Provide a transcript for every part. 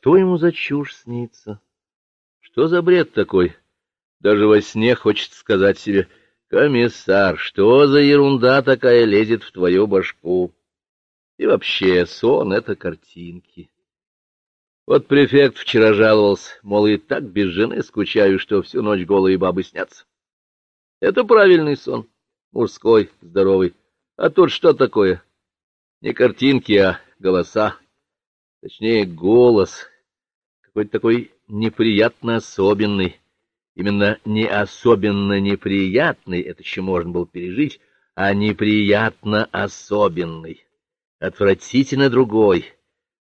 Что ему за чушь снится? Что за бред такой? Даже во сне хочется сказать себе, «Комиссар, что за ерунда такая лезет в твою башку?» И вообще, сон — это картинки. Вот префект вчера жаловался, мол, и так без жены скучаю, что всю ночь голые бабы снятся. Это правильный сон, мужской, здоровый. А тут что такое? Не картинки, а голоса. Точнее, голос. Какой-то такой неприятно особенный. Именно не особенно неприятный, это еще можно было пережить, а неприятно особенный. Отвратительно другой,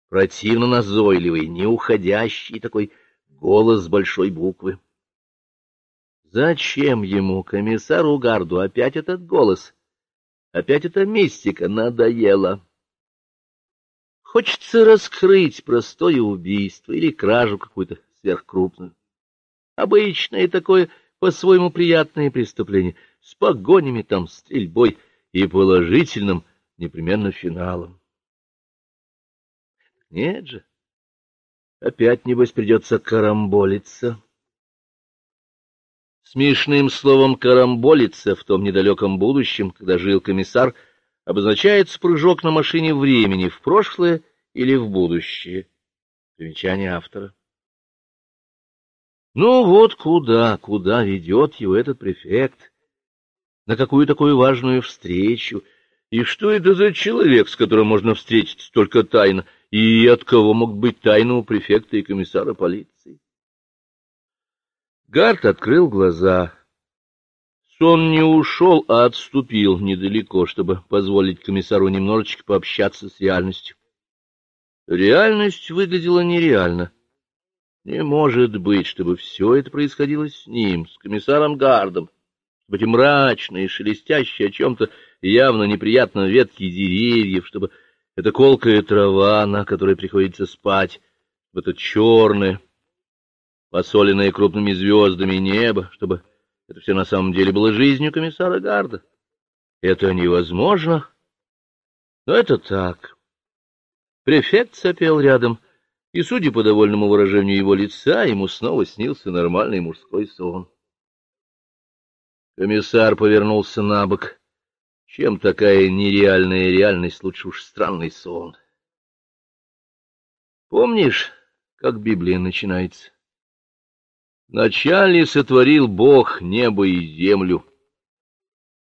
противно назойливый, неуходящий такой голос с большой буквы. Зачем ему, комиссару Гарду, опять этот голос? Опять эта мистика надоела. Хочется раскрыть простое убийство или кражу какую-то сверхкрупную. Обычное такое по-своему приятное преступление, с погонями там, стрельбой и положительным непременно финалом. Нет же, опять, небось, придется карамболиться. Смешным словом «карамболиться» в том недалеком будущем, когда жил комиссар, обозначается прыжок на машине времени в прошлое или в будущее. Примечание автора. Ну вот куда, куда ведет его этот префект? На какую такую важную встречу? И что это за человек, с которым можно встретиться только тайно? И от кого мог быть тайна у префекта и комиссара полиции? Гарт открыл глаза. Сон не ушел, а отступил недалеко, чтобы позволить комиссару немножечко пообщаться с реальностью. Реальность выглядела нереально. Не может быть, чтобы все это происходило с ним, с комиссаром Гардом, чтобы эти мрачные, шелестящие о чем-то явно неприятном ветки деревьев, чтобы эта колкая трава, на которой приходится спать, в это черное, посоленное крупными звездами небо, чтобы это все на самом деле было жизнью комиссара Гарда. Это невозможно, но это так. Префект сопел рядом, и, судя по довольному выражению его лица, ему снова снился нормальный мужской сон. Комиссар повернулся на бок. Чем такая нереальная реальность, лучше уж странный сон. Помнишь, как Библия начинается? Вначале сотворил Бог небо и землю.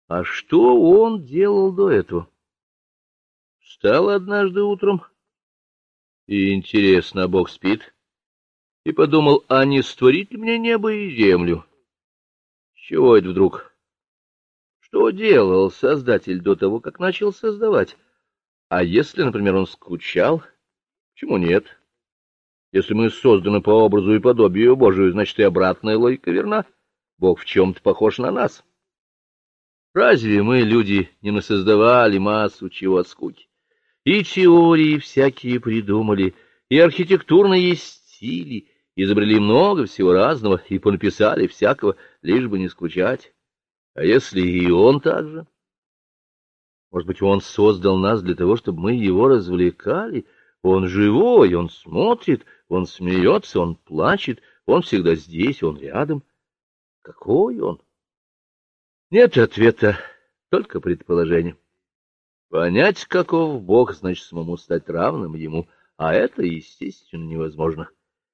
А что он делал до этого? Встал однажды утром, и интересно, а Бог спит, и подумал, а не створить ли мне небо и землю? чего это вдруг? Что делал Создатель до того, как начал создавать? А если, например, он скучал? Почему нет? Если мы созданы по образу и подобию Божию, значит, и обратная логика верна. Бог в чем-то похож на нас. Разве мы, люди, не насоздавали массу чего от скуки? И теории всякие придумали, и архитектурные стили, изобрели много всего разного и понаписали всякого, лишь бы не скучать. А если и он так же? Может быть, он создал нас для того, чтобы мы его развлекали, — он живой, он смотрит, он смеется, он плачет, он всегда здесь, он рядом. Какой он? Нет ответа, только предположение. Понять, каков Бог, значит самому стать равным ему, а это, естественно, невозможно.